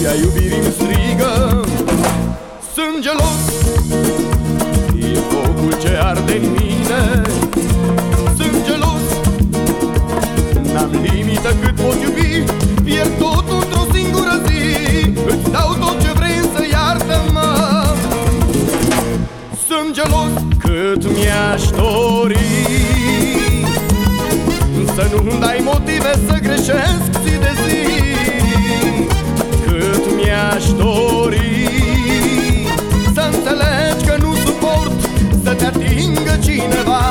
Melodia iubirii îmi strigă Sânge loc E focul ce arde în mine. Sângelos N-am limită cât pot iubi Pierd tot într-o singură zi. Îți dau tot ce vrei să iartă-mă. Sângelos cât mi-aș dori. Să nu-mi dai motive să greșesc zi de zi mi-aș dori. Să înțelegi că nu suport Să te atingă cineva.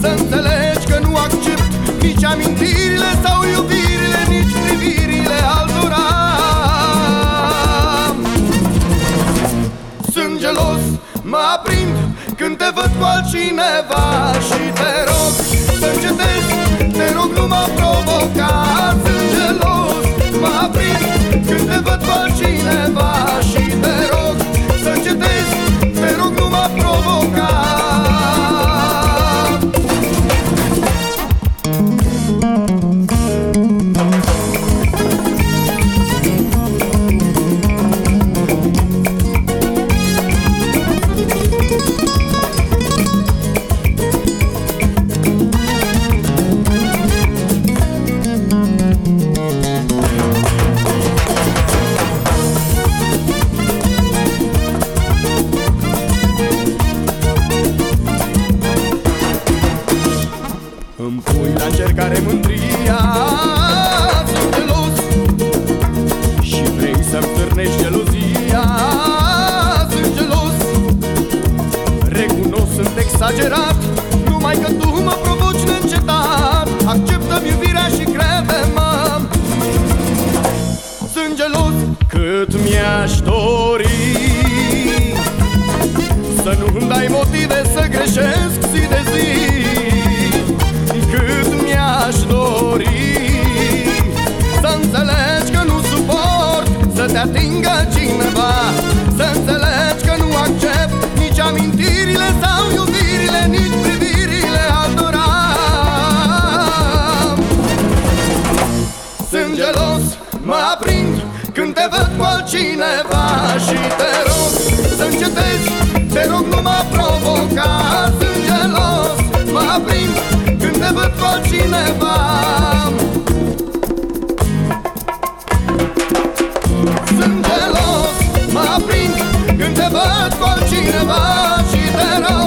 Să înțelegi că nu accept Nici amintirile sau iubirile Nici privirile altora. Sunt gelos, mă aprind Când te văd cu altcineva Și te rog să încetezi Te rog nu Îmi pui la încercare mândria Sunt gelos. Și vrei să-mi stârnești gelozia Sunt gelos. Recunosc, sunt exagerat Numai că tu mă provoci neîncetat. Acceptă-mi iubirea și crede-mă. Sunt gelos cât mi-aș dori. Să nu-mi dai motive să greșesc zi de zi atingă cineva. Să înțelegi că nu accept Nici amintirile sau iubirile Nici privirile altora Sunt gelos, mă aprind Când te văd cu altcineva Și te rog să încetezi Te rog nu mă provoca Sunt gelos, mă aprind când te văd cu altcineva Când te văd cu altcineva Și te rog